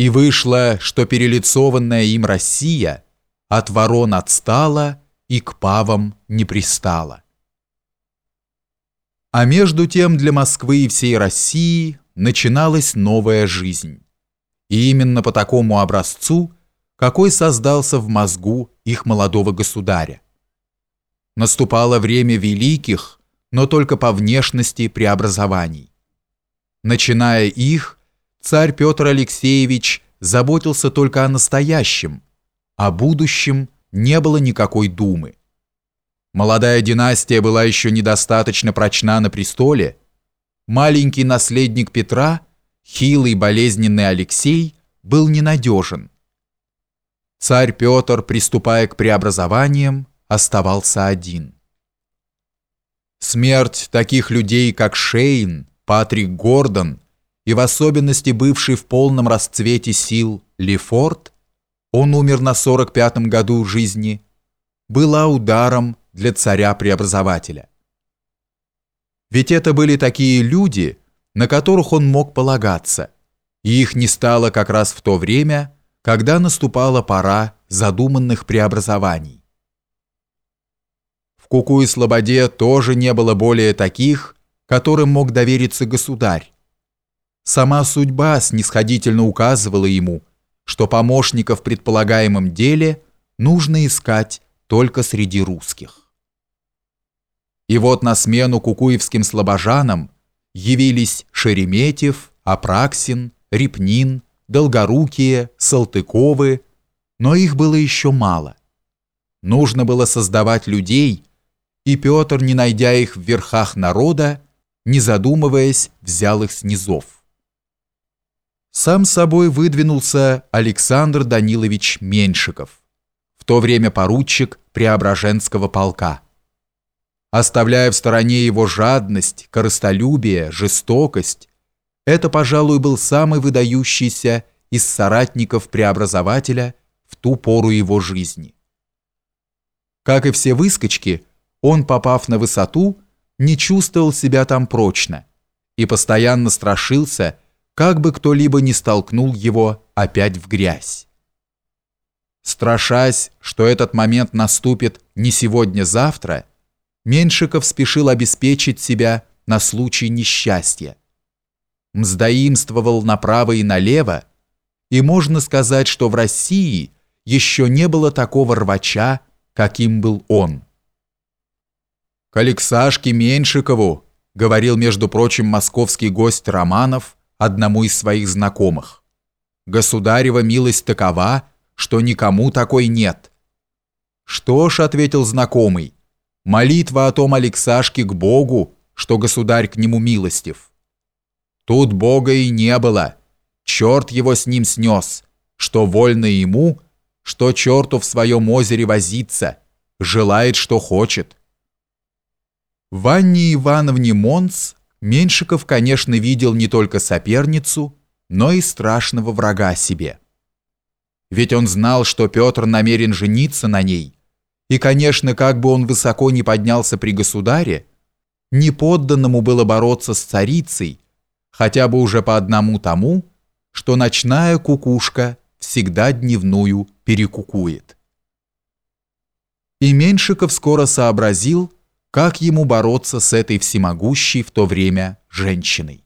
И вышло, что перелицованная им Россия от ворон отстала и к павам не пристала. А между тем для Москвы и всей России начиналась новая жизнь. И именно по такому образцу, какой создался в мозгу их молодого государя. Наступало время великих, но только по внешности преобразований. Начиная их, царь Петр Алексеевич заботился только о настоящем, о будущем не было никакой думы. Молодая династия была еще недостаточно прочна на престоле, маленький наследник Петра, хилый болезненный Алексей, был ненадежен. Царь Петр, приступая к преобразованиям, оставался один. Смерть таких людей, как Шейн, Патрик Гордон и в особенности бывший в полном расцвете сил Лефорт, он умер на 45-м году жизни, была ударом для царя-преобразователя. Ведь это были такие люди, на которых он мог полагаться, и их не стало как раз в то время, когда наступала пора задуманных преобразований. В Куку и Слободе тоже не было более таких, которым мог довериться государь. Сама судьба снисходительно указывала ему, что помощников в предполагаемом деле нужно искать только среди русских. И вот на смену кукуевским слабожанам явились Шереметьев, Апраксин, Репнин, Долгорукие, Салтыковы, но их было еще мало. Нужно было создавать людей, и Петр, не найдя их в верхах народа, не задумываясь, взял их с низов. Сам собой выдвинулся Александр Данилович Меньшиков, в то время поручик Преображенского полка. Оставляя в стороне его жадность, корыстолюбие, жестокость, это, пожалуй, был самый выдающийся из соратников преобразователя в ту пору его жизни. Как и все выскочки, он, попав на высоту, не чувствовал себя там прочно и постоянно страшился, как бы кто-либо не столкнул его опять в грязь. Страшась, что этот момент наступит не сегодня-завтра, Меньшиков спешил обеспечить себя на случай несчастья. Мздоимствовал направо и налево, и можно сказать, что в России еще не было такого рвача, каким был он. К Алексашке Меньшикову говорил, между прочим, московский гость Романов одному из своих знакомых. Государева милость такова, что никому такой нет. Что ж, ответил знакомый, молитва о том Алексашке к Богу, что государь к нему милостив. Тут Бога и не было, черт его с ним снес, что вольно ему, что черту в своем озере возиться, желает, что хочет. В Анне Ивановне Монс Меньшиков, конечно, видел не только соперницу, но и страшного врага себе. Ведь он знал, что Петр намерен жениться на ней, и, конечно, как бы он высоко не поднялся при государе, неподданному было бороться с царицей, хотя бы уже по одному тому, что ночная кукушка всегда дневную перекукует. И Меньшиков скоро сообразил, как ему бороться с этой всемогущей в то время женщиной.